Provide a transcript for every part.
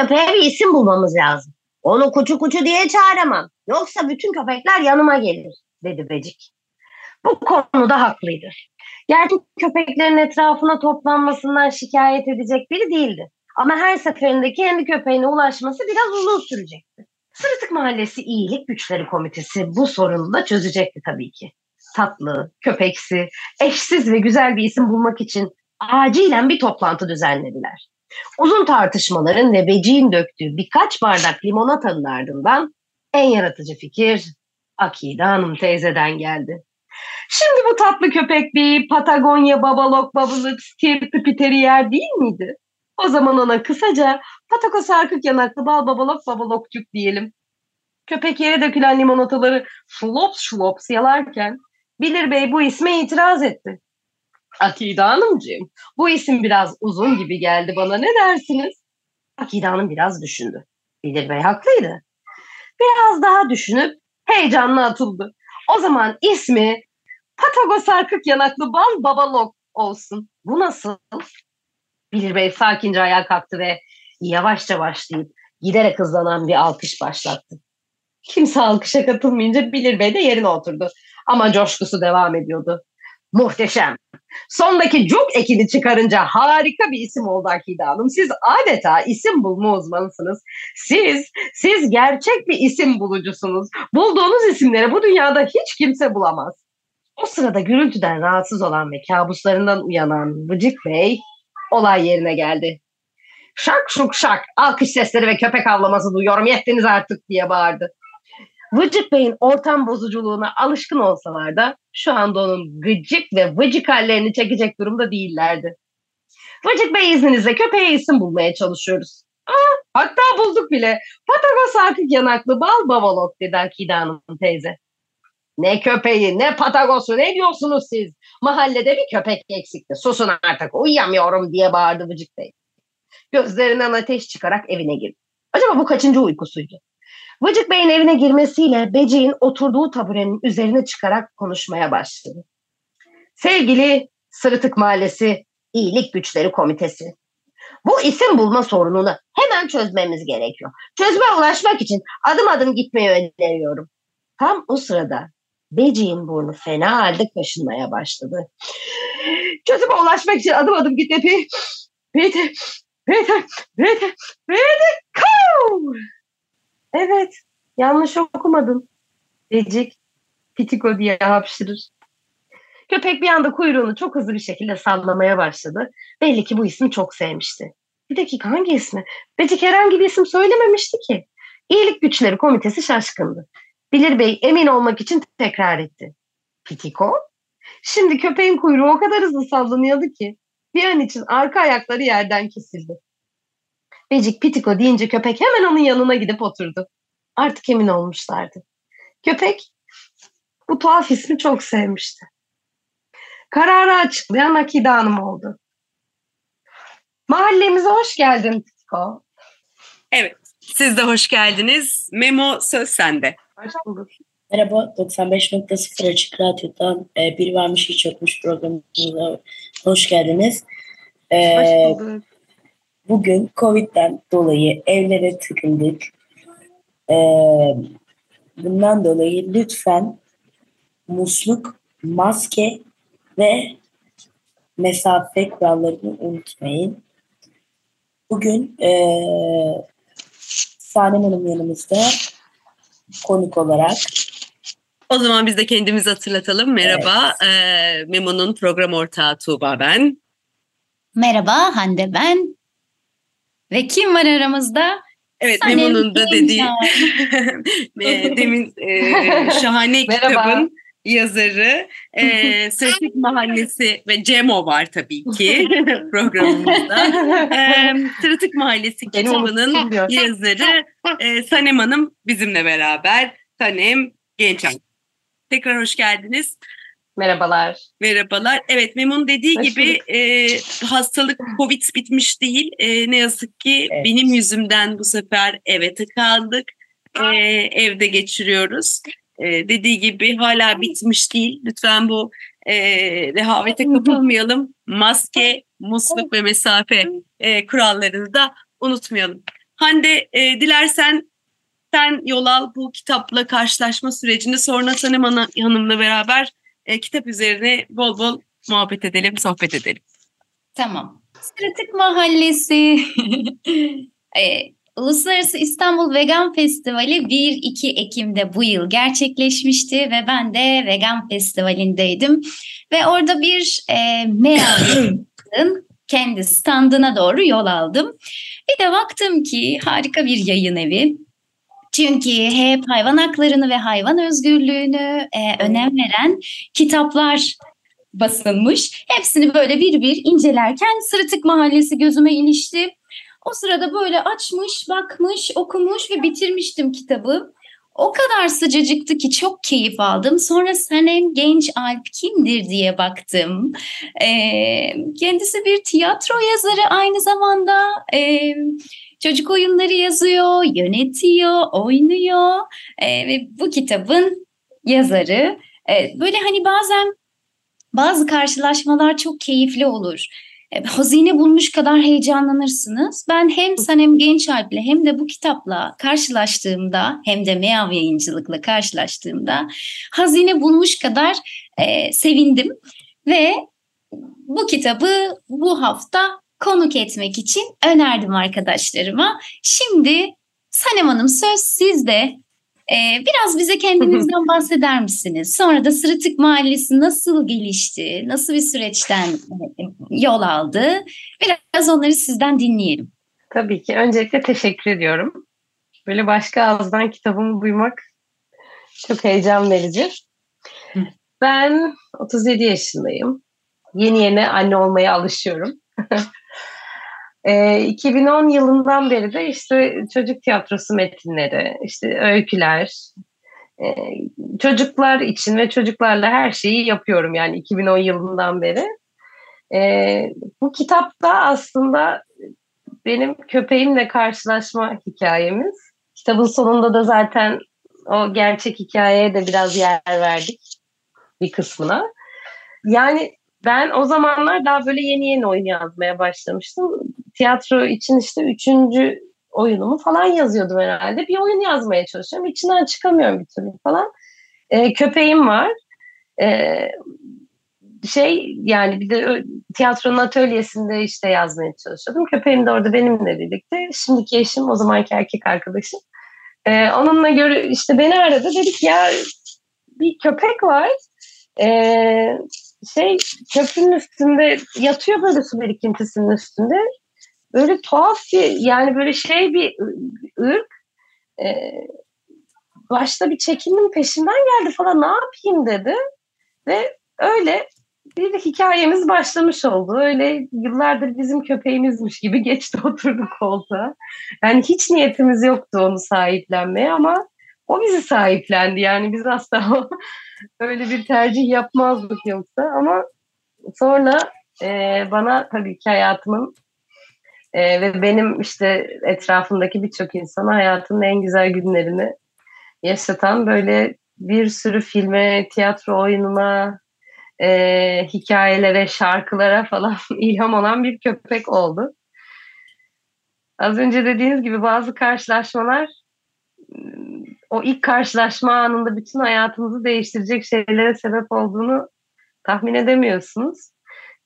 Köpeğe bir isim bulmamız lazım. Onu kuçu kuçu diye çağıramam. Yoksa bütün köpekler yanıma gelir, dedi Becik. Bu konuda haklıydı. Gerçi köpeklerin etrafına toplanmasından şikayet edecek biri değildi. Ama her seferinde kendi köpeğine ulaşması biraz uzun sürecekti. Sırıtık Mahallesi İyilik Güçleri Komitesi bu sorunu da çözecekti tabii ki. Tatlı, köpeksi, eşsiz ve güzel bir isim bulmak için acilen bir toplantı düzenlediler. Uzun tartışmaların ve Beci'nin döktüğü birkaç bardak limonatanın ardından en yaratıcı fikir Akide Hanım teyzeden geldi. Şimdi bu tatlı köpek bir Patagonya babalok babalık stirpi piteriyer değil miydi? O zaman ona kısaca Patako sarkık yanaklı bal babalok babalokçuk diyelim. Köpek yere dökülen limonataları şlops şlops yalarken Bilir Bey bu isme itiraz etti. Akide Hanımcığım bu isim biraz uzun gibi geldi bana ne dersiniz? Akide Hanım biraz düşündü. Bilir Bey haklıydı. Biraz daha düşünüp heyecanla atıldı. O zaman ismi Patago sarkık yanaklı bal babalok olsun. Bu nasıl? Bilir Bey sakince ayağa kalktı ve yavaşça başlayıp giderek hızlanan bir alkış başlattı. Kimse alkışa katılmayınca Bilir Bey de yerine oturdu. Ama coşkusu devam ediyordu. Muhteşem. Sondaki cuk ekini çıkarınca harika bir isim oldu Akide Hanım. Siz adeta isim bulma uzmanısınız. Siz, siz gerçek bir isim bulucusunuz. Bulduğunuz isimleri bu dünyada hiç kimse bulamaz. O sırada gürültüden rahatsız olan ve kabuslarından uyanan Vıcık Bey olay yerine geldi. Şak şuk şak alkış sesleri ve köpek avlaması duyuyorum yettiniz artık diye bağırdı. Vıcık Bey'in ortam bozuculuğuna alışkın olsalar da şu anda onun gıcık ve vıcık hallerini çekecek durumda değillerdi. Vıcık Bey izninizle köpeğe isim bulmaya çalışıyoruz. Aa, hatta bulduk bile. Patago sarkık yanaklı bal babalok dedi Akide Hanım teyze. Ne köpeği ne patagosu ne diyorsunuz siz? Mahallede bir köpek eksikti. Susun artık uyuyamıyorum diye bağırdı Vıcık Bey. Gözlerinden ateş çıkarak evine girdi. Acaba bu kaçıncı uykusuydu? Vıcık Bey'in evine girmesiyle Becik'in oturduğu taburenin üzerine çıkarak konuşmaya başladı. Sevgili Sırıtık Mahallesi İyilik Güçleri Komitesi. Bu isim bulma sorununu hemen çözmemiz gerekiyor. Çözüme ulaşmak için adım adım gitmeyi öneriyorum. Tam o sırada Becik'in burnu fena halde kaşınmaya başladı. Çözüme ulaşmak için adım adım gitmeyi... Peter, Peter, Peter, Peter, Cow! Evet, yanlış okumadın. Becik, Pitiko diye hapşırır. Köpek bir anda kuyruğunu çok hızlı bir şekilde sallamaya başladı. Belli ki bu ismi çok sevmişti. Bir dakika hangi ismi? Becik herhangi bir isim söylememişti ki. İyilik Güçleri Komitesi şaşkındı. Bilir Bey emin olmak için tekrar etti. Pitiko? Şimdi köpeğin kuyruğu o kadar hızlı sallanıyordu ki bir an için arka ayakları yerden kesildi. Becik Pitiko deyince köpek hemen onun yanına gidip oturdu. Artık emin olmuşlardı. Köpek bu tuhaf ismi çok sevmişti. Kararı açıklayan Akide Hanım oldu. Mahallemize hoş geldin Pitiko. Evet, siz de hoş geldiniz. Memo söz sende. Hoş bulduk. Merhaba, 95.0 Açık Radyo'dan e, Bir Varmış Hiç Yokmuş programımıza hoş geldiniz. E, Hoş bulduk. Bugün Covid'den dolayı evlere tıkıldık. E, bundan dolayı lütfen musluk, maske ve mesafe kurallarını unutmayın. Bugün e, Sanem Hanım yanımızda konuk olarak O zaman biz de kendimizi hatırlatalım. Merhaba, ee, Memo'nun program ortağı Tuğba ben. Merhaba Hande ben. Ve kim var aramızda? Evet, Sanem Memo'nun da dediği demin e, şahane kitabın yazarı, e, Sırtık Mahallesi ve Cemo var tabii ki programımızda. E, Sırtık Mahallesi kitabının yazarı e, Sanem Hanım bizimle beraber. Sanem Gençan. Tekrar hoş geldiniz. Merhabalar. Merhabalar. Evet Memon dediği Hoş gibi e, hastalık Covid bitmiş değil. E, ne yazık ki Evet. benim yüzümden bu sefer eve tıkandık. E, evde geçiriyoruz. E, dediği gibi hala bitmiş değil. Lütfen bu e, rehavete kapılmayalım. Maske, musluk ve mesafe e, kurallarını da unutmayalım. Hande e, dilersen sen yol al bu kitapla karşılaşma sürecini sonra Sanem Hanım'la beraber e, kitap üzerine bol bol muhabbet edelim, sohbet edelim. Tamam. Sırıtık Mahallesi. e, Uluslararası İstanbul Vegan Festivali 1-2 Ekim'de bu yıl gerçekleşmişti ve ben de Vegan Festivali'ndeydim. Ve orada bir e, Meal'ın kendi standına doğru yol aldım. Bir de baktım ki harika bir yayın evi. Çünkü hep hayvan haklarını ve hayvan özgürlüğünü e, önem veren kitaplar basılmış. Hepsini böyle bir bir incelerken Sırıtık Mahallesi gözüme ilişti. O sırada böyle açmış, bakmış, okumuş ve bitirmiştim kitabı. O kadar sıcacıktı ki çok keyif aldım. Sonra Sanem Genç Alp kimdir diye baktım. Ee, kendisi bir tiyatro yazarı aynı zamanda. Ee, çocuk oyunları yazıyor, yönetiyor, oynuyor. Ee, ve bu kitabın yazarı. Ee, böyle hani bazen bazı karşılaşmalar çok keyifli olur. E, Hazine bulmuş kadar heyecanlanırsınız. Ben hem Sanem Gençalp'le hem de bu kitapla karşılaştığımda hem de Meav Yayıncılık'la karşılaştığımda hazine bulmuş kadar e, sevindim. Ve bu kitabı bu hafta konuk etmek için önerdim arkadaşlarıma. Şimdi Sanem Hanım söz sizde. Ee, biraz bize kendinizden bahseder misiniz? Sonra da Sırıtık Mahallesi nasıl gelişti? Nasıl bir süreçten e, yol aldı? Biraz onları sizden dinleyelim. Tabii ki. Öncelikle teşekkür ediyorum. Böyle başka ağızdan kitabımı duymak çok heyecan verici. Ben 37 yaşındayım. Yeni yeni anne olmaya alışıyorum. E, 2010 yılından beri de işte çocuk tiyatrosu metinleri, işte öyküler, e, çocuklar için ve çocuklarla her şeyi yapıyorum yani 2010 yılından beri. E, bu kitapta aslında benim köpeğimle karşılaşma hikayemiz. Kitabın sonunda da zaten o gerçek hikayeye de biraz yer verdik bir kısmına. Yani ben o zamanlar daha böyle yeni yeni oyun yazmaya başlamıştım. Tiyatro için işte üçüncü oyunumu falan yazıyordum herhalde. Bir oyun yazmaya çalışıyorum. İçinden çıkamıyorum bir türlü falan. Ee, köpeğim var. Ee, şey yani bir de tiyatronun atölyesinde işte yazmaya çalışıyordum. Köpeğim de orada benimle birlikte. Şimdiki eşim o zamanki erkek arkadaşım. Ee, onunla göre işte beni aradı. Dedik ya bir köpek var. Ee, şey köprünün üstünde yatıyor böyle su birikintisinin üstünde. Böyle tuhaf bir yani böyle şey bir ırk. Ee, başta bir çekindim peşinden geldi falan ne yapayım dedi. Ve öyle bir hikayemiz başlamış oldu. Öyle yıllardır bizim köpeğimizmiş gibi geçti oturdu koltuğa. Yani hiç niyetimiz yoktu onu sahiplenmeye ama o bizi sahiplendi. Yani biz asla öyle bir tercih yapmazdık yoksa. Ama sonra e, bana tabii ki hayatımın e, ve benim işte etrafımdaki birçok insana hayatımın en güzel günlerini yaşatan böyle bir sürü filme, tiyatro oyununa, e, hikayelere, şarkılara falan ilham olan bir köpek oldu. Az önce dediğiniz gibi bazı karşılaşmalar o ilk karşılaşma anında bütün hayatınızı değiştirecek şeylere sebep olduğunu tahmin edemiyorsunuz.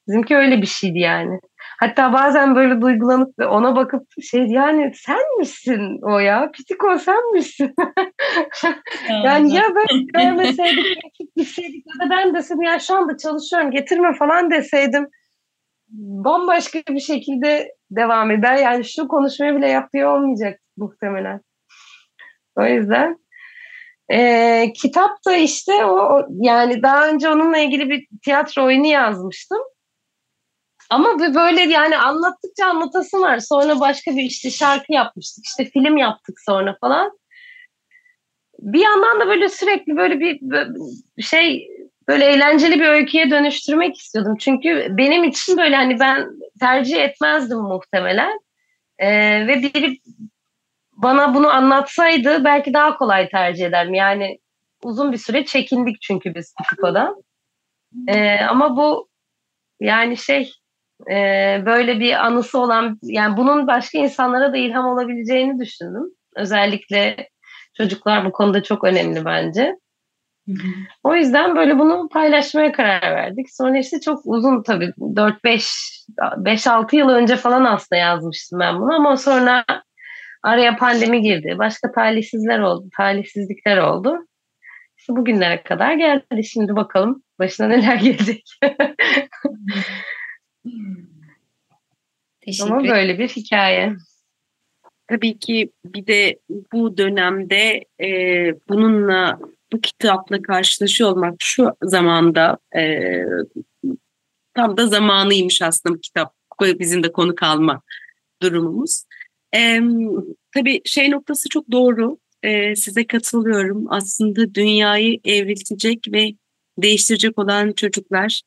Bizimki öyle bir şeydi yani. Hatta bazen böyle duygulanıp ve ona bakıp şey yani sen misin o ya? Pitiko sen misin? yani ya ben görmeseydik, gitseydik ya da ben desem ya şu anda çalışıyorum getirme falan deseydim bambaşka bir şekilde devam eder. Yani şu konuşmayı bile yapıyor olmayacak muhtemelen. O yüzden E, kitap da işte o yani daha önce onunla ilgili bir tiyatro oyunu yazmıştım. Ama böyle yani anlattıkça anlatası var. Sonra başka bir işte şarkı yapmıştık. işte film yaptık sonra falan. Bir yandan da böyle sürekli böyle bir şey böyle eğlenceli bir öyküye dönüştürmek istiyordum. Çünkü benim için böyle hani ben tercih etmezdim muhtemelen. Ee, ve biri bana bunu anlatsaydı belki daha kolay tercih ederim. Yani uzun bir süre çekindik çünkü biz Pitiko'dan. Ee, ama bu yani şey e, böyle bir anısı olan yani bunun başka insanlara da ilham olabileceğini düşündüm. Özellikle çocuklar bu konuda çok önemli bence. O yüzden böyle bunu paylaşmaya karar verdik. Sonra işte çok uzun tabii 4-5 5-6 yıl önce falan aslında yazmıştım ben bunu ama sonra araya pandemi girdi. Başka talihsizler oldu, talihsizlikler oldu. İşte bugünlere kadar geldi. Şimdi bakalım başına neler gelecek. Teşekkür Ama böyle bir hikaye. Tabii ki bir de bu dönemde e, bununla bu kitapla karşılaşıyor olmak şu zamanda e, tam da zamanıymış aslında bu kitap bizim de konu kalma durumumuz. E, tabii şey noktası çok doğru. E, size katılıyorum. Aslında dünyayı evriltecek ve değiştirecek olan çocuklar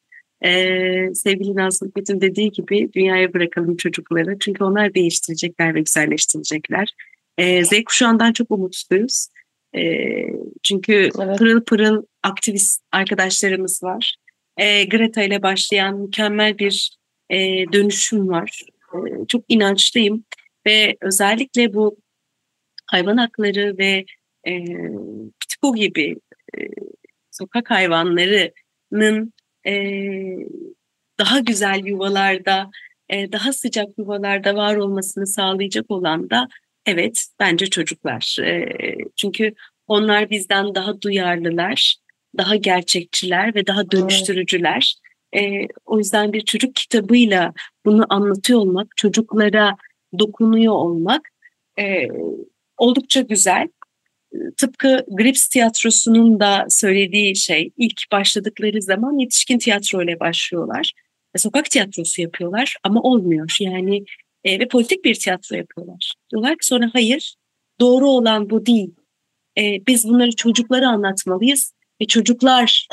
ee, sevgili Nazlı Hikmet'in dediği gibi dünyaya bırakalım çocukları. Çünkü onlar değiştirecekler ve güzelleştirecekler. Ee, Z kuşağından çok umutluyuz. Ee, çünkü evet. pırıl pırıl aktivist arkadaşlarımız var. Ee, Greta ile başlayan mükemmel bir e, dönüşüm var. Ee, çok inançlıyım ve özellikle bu hayvan hakları ve e, Pitbull gibi e, sokak hayvanlarının e, daha güzel yuvalarda, e, daha sıcak yuvalarda var olmasını sağlayacak olan da evet bence çocuklar. E, çünkü onlar bizden daha duyarlılar, daha gerçekçiler ve daha dönüştürücüler. E, o yüzden bir çocuk kitabıyla bunu anlatıyor olmak, çocuklara dokunuyor olmak e, oldukça güzel tıpkı Grips tiyatrosunun da söylediği şey ilk başladıkları zaman yetişkin tiyatro ile başlıyorlar. E, sokak tiyatrosu yapıyorlar ama olmuyor. Yani e, ve politik bir tiyatro yapıyorlar. Diyorlar ki sonra hayır doğru olan bu değil. E, biz bunları çocuklara anlatmalıyız ve çocuklar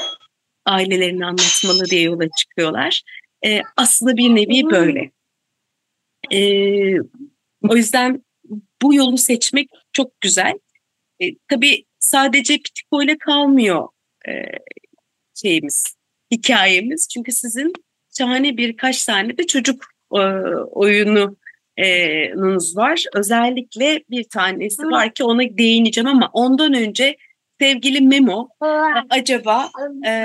ailelerini anlatmalı diye yola çıkıyorlar. E, aslında bir nevi böyle. E, o yüzden bu yolu seçmek çok güzel. E, tabii sadece Pitiko ile kalmıyor e, şeyimiz, hikayemiz. Çünkü sizin şahane birkaç tane de çocuk e, oyunu e, var. Özellikle bir tanesi var ki ona değineceğim ama ondan önce sevgili Memo acaba e,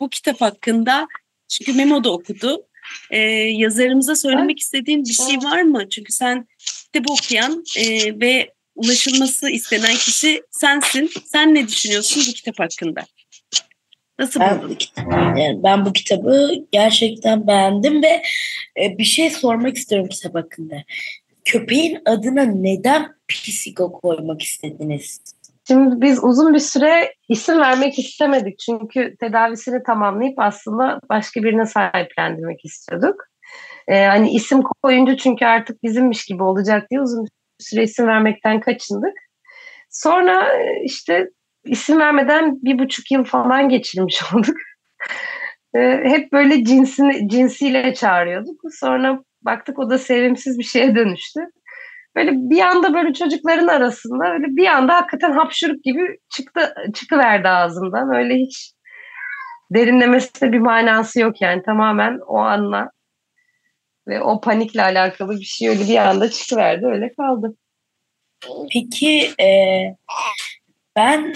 bu kitap hakkında çünkü Memo da okudu. E, yazarımıza söylemek istediğin bir şey var mı? Çünkü sen kitabı okuyan e, ve ulaşılması istenen kişi sensin. Sen ne düşünüyorsun bu kitap hakkında? Nasıl ben, buldun? Yani ben bu kitabı gerçekten beğendim ve e, bir şey sormak istiyorum kitap hakkında. Köpeğin adına neden Pisigo koymak istediniz? Şimdi biz uzun bir süre isim vermek istemedik. Çünkü tedavisini tamamlayıp aslında başka birine sahiplendirmek istiyorduk. Ee, hani isim koyunca çünkü artık bizimmiş gibi olacak diye uzun süre isim vermekten kaçındık. Sonra e, işte isim vermeden bir buçuk yıl falan geçirmiş olduk. E, hep böyle cinsini, cinsiyle çağırıyorduk. Sonra baktık o da sevimsiz bir şeye dönüştü. Böyle bir anda böyle çocukların arasında öyle bir anda hakikaten hapşuruk gibi çıktı çıkıverdi ağzımdan. Öyle hiç derinlemesine bir manası yok yani tamamen o anla ve o panikle alakalı bir şey öyle bir anda çıkıverdi öyle kaldı. Peki e, ben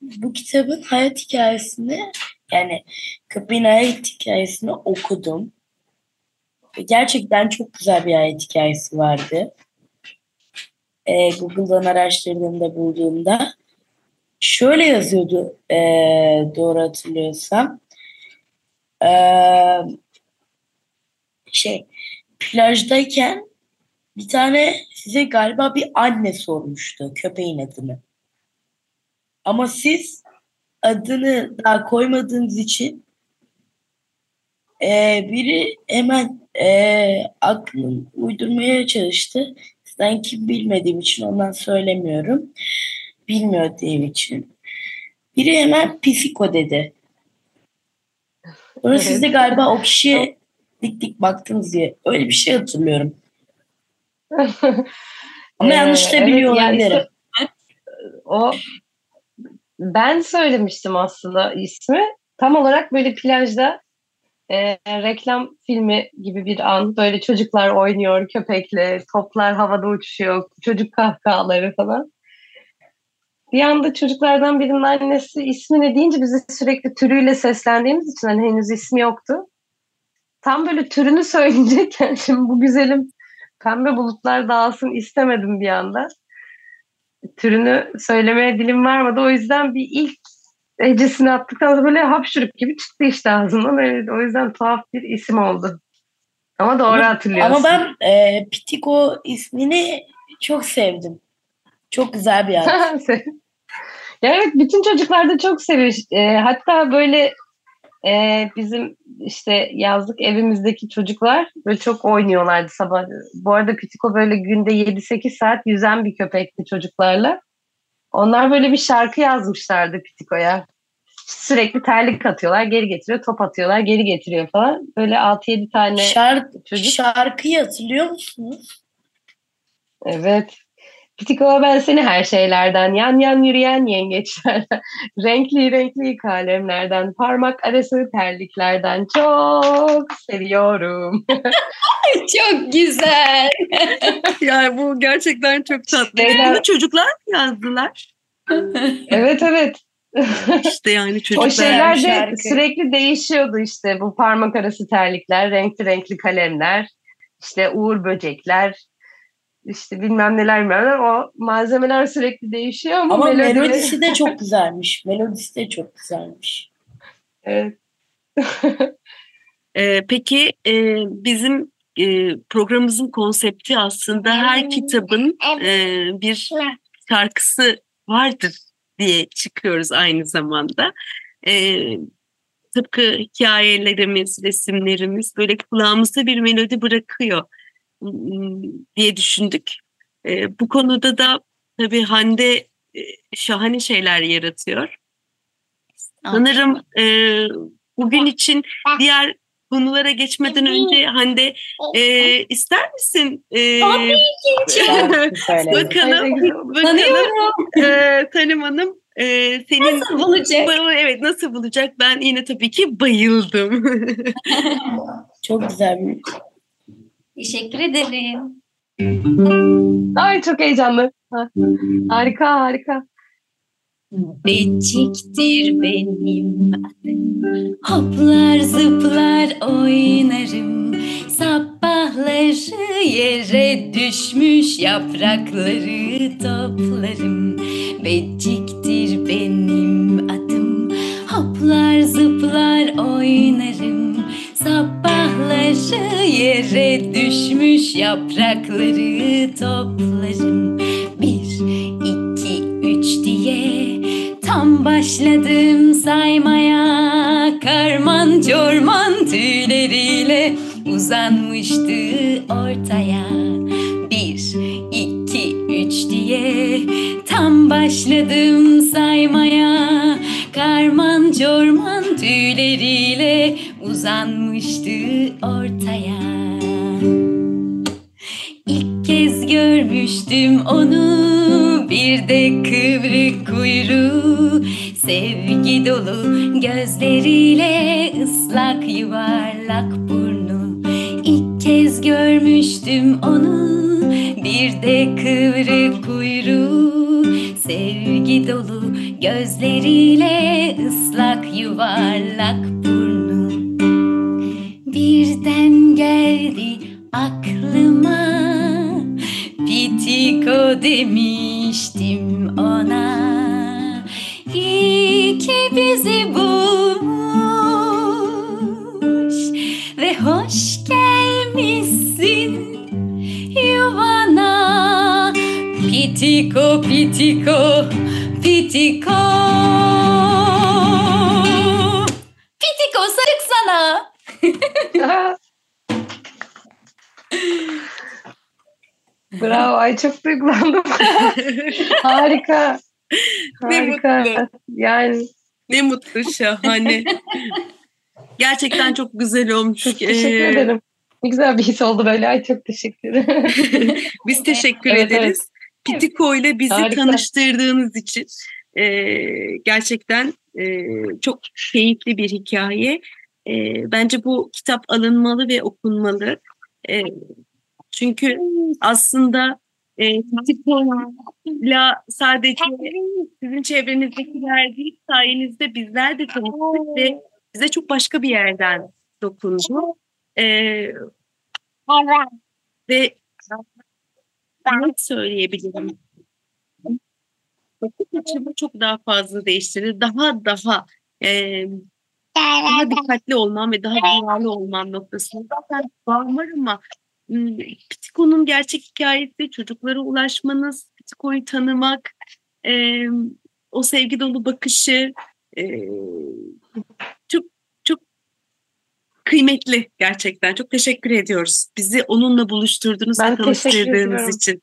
bu kitabın hayat hikayesini yani köpeğin hayat hikayesini okudum. Gerçekten çok güzel bir hayat hikayesi vardı. E, Google'dan araştırdığımda bulduğumda şöyle yazıyordu e, doğru hatırlıyorsam. Eee şey plajdayken bir tane size galiba bir anne sormuştu köpeğin adını. Ama siz adını daha koymadığınız için e, biri hemen e, aklını uydurmaya çalıştı. Ben kim bilmediğim için ondan söylemiyorum. Bilmiyor diye için. Biri hemen Pisiko dedi. Sonra Evet. siz de galiba o kişiye dik dik baktınız diye. Öyle bir şey hatırlıyorum. Ama Ee, yanlış da evet, biliyor yani olabilirim. işte o ben söylemiştim aslında ismi. Tam olarak böyle plajda e, reklam filmi gibi bir an. Böyle çocuklar oynuyor köpekle, toplar havada uçuşuyor, çocuk kahkahaları falan. Bir anda çocuklardan birinin annesi ismi ne deyince bizi sürekli türüyle seslendiğimiz için hani henüz ismi yoktu. Tam böyle türünü söyleyecekken şimdi bu güzelim pembe bulutlar dağılsın istemedim bir anda. Türünü söylemeye dilim varmadı. O yüzden bir ilk hecesini attıktan sonra böyle hapşırık gibi çıktı işte ağzımdan. Öyle, o yüzden tuhaf bir isim oldu. Ama doğru Ama- hatırlıyorsun. Ama ben e, Pitiko ismini çok sevdim. Çok güzel bir ad. ya evet bütün çocuklar da çok seviyor. E, hatta böyle e, bizim işte yazlık evimizdeki çocuklar böyle çok oynuyorlardı sabah. Bu arada Pitiko böyle günde 7-8 saat yüzen bir köpekti çocuklarla. Onlar böyle bir şarkı yazmışlardı Pitiko'ya. Sürekli terlik atıyorlar, geri getiriyor, top atıyorlar, geri getiriyor falan. Böyle 6-7 tane Şarkı, çocuk. şarkıyı hatırlıyor musunuz? Evet. Pitiko ben seni her şeylerden, yan yan yürüyen yengeçlerden, renkli renkli kalemlerden, parmak arası terliklerden çok seviyorum. Çok güzel. Yani bu gerçekten çok tatlı. Şeyler- Bunu çocuklar mı yazdılar? evet evet. İşte yani çocuklar. o şeyler de şarkı. sürekli değişiyordu işte bu parmak arası terlikler, renkli renkli kalemler, işte uğur böcekler, işte bilmem neler bilmem neler. O malzemeler sürekli değişiyor ama, Ama melodi- melodisi de çok güzelmiş. Melodisi de çok güzelmiş. Evet. Ee, peki e, bizim e, programımızın konsepti aslında her kitabın e, bir şarkısı vardır diye çıkıyoruz aynı zamanda. E, tıpkı hikayelerimiz, resimlerimiz böyle kulağımızda bir melodi bırakıyor diye düşündük. E, bu konuda da tabii Hande e, şahane şeyler yaratıyor. Sanırım e, bugün için diğer konulara geçmeden önce Hande e, ister misin? E, Şarkı söyledim. bakalım, bakalım e, Tanem Hanım e, senin Nasıl bulacak? Bu- evet nasıl bulacak? Ben yine tabii ki bayıldım. Çok güzel bir Teşekkür ederim. Ay çok heyecanlı. Ha. Harika harika. Beciktir benim adım Hoplar zıplar oynarım Sabahları yere düşmüş yaprakları toplarım Beciktir benim adım Hoplar zıplar oynarım Sabahları yere düşmüş yaprakları toplarım. Bir, iki, üç diye Tam başladım saymaya. Karman çorman tüyleriyle uzanmıştı ortaya. Bir, iki, üç diye Tam başladım saymaya. Karman çorman tüyleriyle uzanmıştı ortaya. İlk kez görmüştüm onu bir de kıvrık kuyruğu. Sevgi dolu gözleriyle ıslak yuvarlak burnu. İlk kez görmüştüm onu bir de kıvrık kuyruğu. Sevgi dolu gözleriyle ıslak yuvarlak Demiştim ona İyi ki bizi bulmuş Ve hoş gelmişsin yuvana pitiko Pitiko. Pitiko Bravo. Ay çok duygulandım. Harika. Ne Harika. mutlu. Yani Ne mutlu şahane. Gerçekten çok güzel olmuş. çok teşekkür Ee, ederim. Ne güzel bir his oldu böyle. Ay çok teşekkür ederim. Biz teşekkür Evet, ederiz. Pitiko ile bizi Harika. tanıştırdığınız için e, gerçekten e, çok keyifli bir hikaye. E, bence bu kitap alınmalı ve okunmalı. E, çünkü aslında e, Pitiko'yla sadece sizin çevrenizdekiler değil sayenizde bizler de tanıştık ve bize çok başka bir yerden dokundu. E, ve ne söyleyebilirim? Bakış açımı çok daha fazla değiştirdi. Daha daha e, daha dikkatli olmam ve daha duyarlı olmam noktasında. Zaten bağım var ama m, Pitiko'nun gerçek hikayesi çocuklara ulaşmanız, Pitiko'yu tanımak, e, o sevgi dolu bakışı e, çok çok kıymetli gerçekten. Çok teşekkür ediyoruz. Bizi onunla buluşturdunuz Ben ve teşekkür tanıştırdığınız ediyorum. için.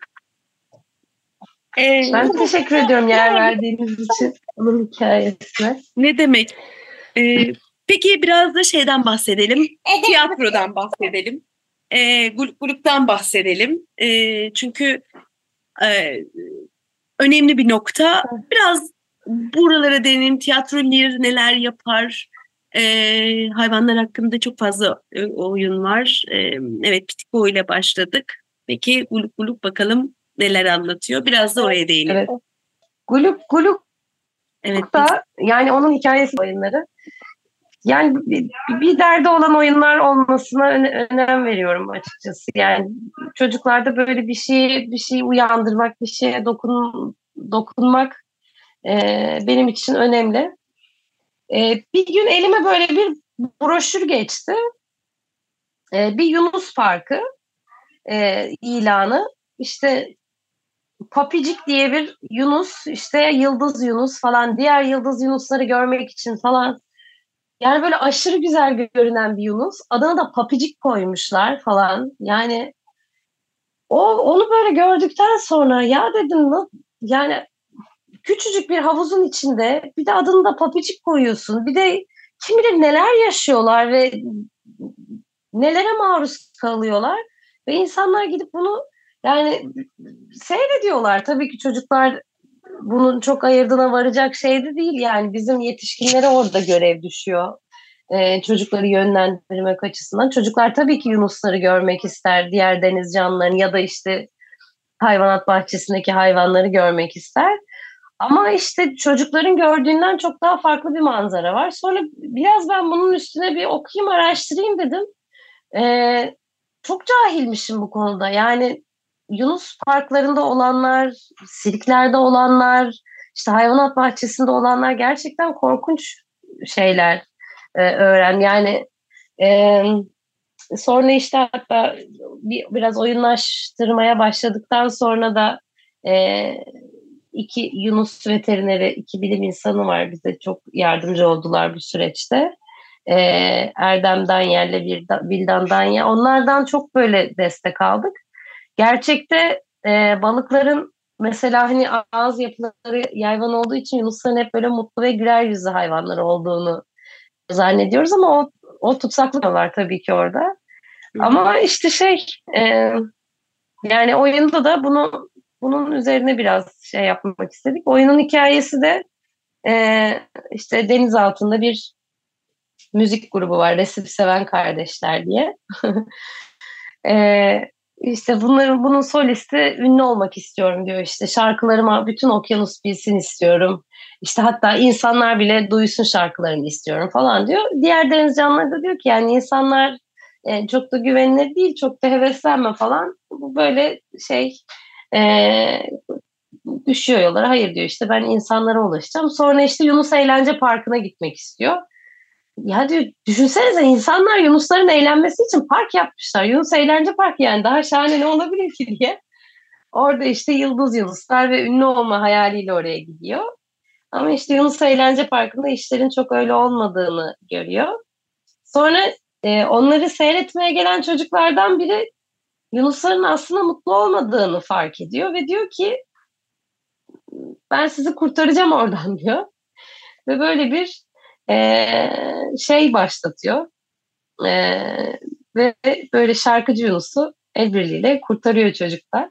Ee, Ben teşekkür ediyorum yer verdiğiniz için onun hikayesine. ne demek? Ee, peki biraz da şeyden bahsedelim. Tiyatrodan bahsedelim. Ee, Guluk Guluk'tan bahsedelim. Ee, çünkü e, önemli bir nokta. Biraz buralara değinelim. Tiyatrolar neler yapar? Ee, hayvanlar hakkında çok fazla e, oyun var. Ee, evet Pitiko ile başladık. Peki Guluk Guluk bakalım neler anlatıyor. Biraz da oraya değinelim. Evet. Guluk Guluk Evet. da yani onun hikayesi oyunları. Yani bir, derdi olan oyunlar olmasına öne- önem veriyorum açıkçası. Yani çocuklarda böyle bir şey bir şey uyandırmak, bir şeye dokun dokunmak e, benim için önemli. E, bir gün elime böyle bir broşür geçti. E, bir Yunus Parkı e, ilanı. İşte Papicik diye bir Yunus, işte Yıldız Yunus falan, diğer Yıldız Yunusları görmek için falan. Yani böyle aşırı güzel görünen bir Yunus. Adına da Papicik koymuşlar falan. Yani o onu böyle gördükten sonra ya dedim "na- yani küçücük bir havuzun içinde bir de adını da Papicik koyuyorsun. Bir de kim bilir neler yaşıyorlar ve nelere maruz kalıyorlar. Ve insanlar gidip bunu yani seyrediyorlar. Tabii ki çocuklar bunun çok ayırdına varacak şey de değil. Yani bizim yetişkinlere orada görev düşüyor. Ee, çocukları yönlendirmek açısından. Çocuklar tabii ki yunusları görmek ister. Diğer deniz canlılarını ya da işte hayvanat bahçesindeki hayvanları görmek ister. Ama işte çocukların gördüğünden çok daha farklı bir manzara var. Sonra biraz ben bunun üstüne bir okuyayım, araştırayım dedim. Ee, çok cahilmişim bu konuda. Yani Yunus parklarında olanlar, sirklerde olanlar, işte hayvanat bahçesinde olanlar gerçekten korkunç şeyler e, öğren. Yani e, sonra işte hatta bir, biraz oyunlaştırmaya başladıktan sonra da e, iki Yunus veterineri, iki bilim insanı var bize çok yardımcı oldular bu süreçte. E, Erdem Danyer'le Vildan Danyer. Onlardan çok böyle destek aldık gerçekte e, balıkların mesela hani ağız yapıları yayvan olduğu için yunusların hep böyle mutlu ve güler yüzlü hayvanlar olduğunu zannediyoruz ama o, o tutsaklık var tabii ki orada. Ama işte şey e, yani oyunda da bunu bunun üzerine biraz şey yapmak istedik. Oyunun hikayesi de e, işte deniz altında bir müzik grubu var. Resim Seven Kardeşler diye. e, işte bunların bunun solisti ünlü olmak istiyorum diyor işte şarkılarıma bütün okyanus bilsin istiyorum. İşte hatta insanlar bile duysun şarkılarımı istiyorum falan diyor. Diğer deniz canlıları da diyor ki yani insanlar e, çok da güvenilir değil, çok da heveslenme falan. Bu böyle şey e, düşüyor yollara. Hayır diyor işte ben insanlara ulaşacağım. Sonra işte Yunus Eğlence Parkı'na gitmek istiyor. Ya diyor düşünsenize insanlar Yunusların eğlenmesi için park yapmışlar. Yunus Eğlence Parkı yani daha şahane ne olabilir ki diye. Orada işte Yıldız Yunuslar ve ünlü olma hayaliyle oraya gidiyor. Ama işte Yunus Eğlence Parkı'nda işlerin çok öyle olmadığını görüyor. Sonra e, onları seyretmeye gelen çocuklardan biri Yunusların aslında mutlu olmadığını fark ediyor ve diyor ki ben sizi kurtaracağım oradan diyor. Ve böyle bir e, şey başlatıyor. E, ve böyle şarkıcı Yunus'u el birliğiyle kurtarıyor çocuklar.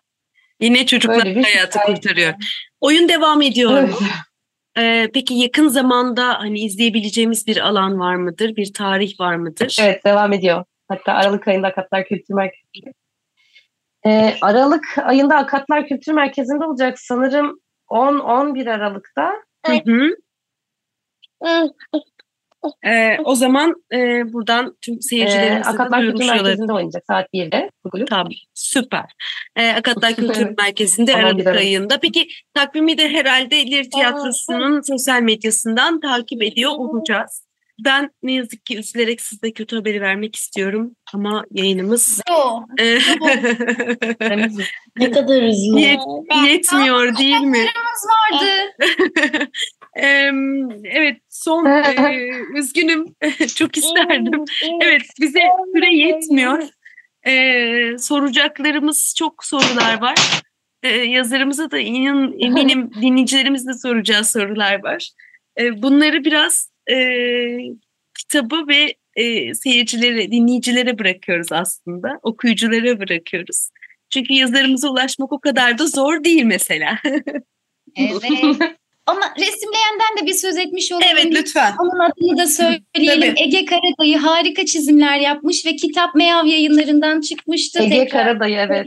Yine çocuklar Böyle hayatı hikaye. kurtarıyor. Oyun devam ediyor Evet. mu? Ee, peki yakın zamanda hani izleyebileceğimiz bir alan var mıdır? Bir tarih var mıdır? Evet devam ediyor. Hatta Aralık ayında Akatlar Kültür Merkezi. Ee, Aralık ayında Akatlar Kültür Merkezi'nde olacak sanırım 10-11 Aralık'ta. Hı hı. Ee, o zaman e, buradan tüm Ee, seyircilerimize de Akatlar Kültür. Merkezi'nde oynayacak saat 1'de. bu kulüp. Tamam, süper. Ee, Akatlar Kültür. Merkezi'nde Aralık gidelim. ayında. Peki takvimi de herhalde Lir Tiyatrosu'nun sosyal medyasından takip ediyor olacağız. Ben ne yazık ki üzülerek size kötü haberi vermek istiyorum ama yayınımız e, Ne kadar hızlı. Yet- yetmiyor değil mi? vardı. Evet son e, üzgünüm çok isterdim. Evet bize süre yetmiyor. E, soracaklarımız çok sorular var. E, yazarımıza da inan, eminim dinleyicilerimiz de soracağı sorular var. E, bunları biraz e, kitabı ve e, seyircilere, dinleyicilere bırakıyoruz aslında. Okuyuculara bırakıyoruz. Çünkü yazarımıza ulaşmak o kadar da zor değil mesela. Evet. Ama resimleyenden de bir söz etmiş olalım. evet lütfen. Onun adını da söyleyelim. Tabii. Ege Karadayı harika çizimler yapmış ve kitap Meyav yayınlarından çıkmıştı. Ege Tekrar Karadayı evet.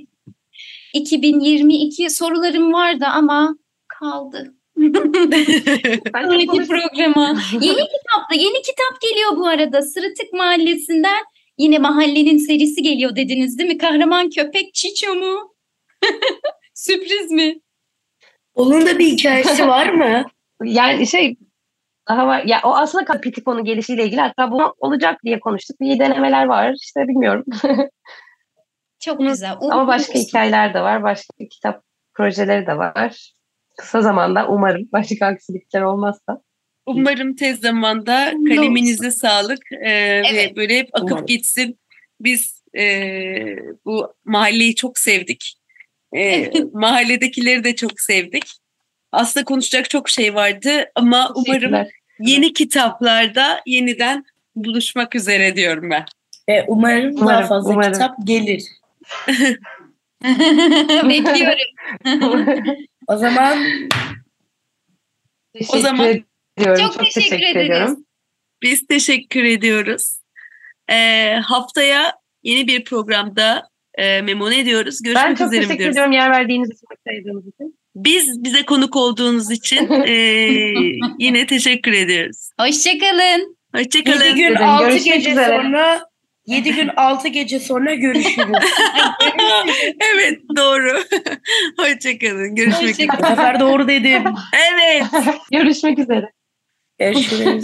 2022 sorularım vardı ama kaldı. Sonraki programa. Yeni kitapta, yeni kitap geliyor bu arada. Sırıtık Mahallesi'nden yine mahallenin serisi geliyor dediniz değil mi? Kahraman köpek Çiço mu? Sürpriz mi? Onun da bir hikayesi var mı? Yani şey daha var. Ya o aslında Kapitikon'un gelişiyle ilgili hatta bu olacak diye konuştuk. Bir denemeler var. İşte bilmiyorum. Çok güzel. Ama başka hikayeler de var. Başka kitap projeleri de var. Kısa zamanda umarım başka aksilikler olmazsa. Umarım tez zamanda kaleminize sağlık e, ve Evet. böyle hep akıp Umarım. gitsin. Biz e, bu mahalleyi çok sevdik. E, mahalledekileri de çok sevdik. Aslında konuşacak çok şey vardı ama umarım yeni kitaplarda yeniden buluşmak üzere diyorum ben. Ve umarım, daha Umarım, fazla umarım. kitap gelir. Bekliyorum. O zaman Teşekkür zaman- ediyorum. Çok teşekkür ederiz. ediyorum. Biz teşekkür ediyoruz. E, haftaya yeni bir programda e, memnun ediyoruz. Görüşmek Ben çok üzere teşekkür ediyorum yer verdiğiniz için, vakit ayırdığınız için. Biz bize konuk olduğunuz için e, yine teşekkür ediyoruz. Hoşçakalın. 7 Hoşçakalın. gün Dedim, 6 görüşmek gece üzere. sonra 7 gün 6 gece sonra görüşürüz. evet doğru. Hoşçakalın. Görüşmek üzere. Bu sefer doğru dedim. Evet. Görüşmek üzere. Görüşürüz.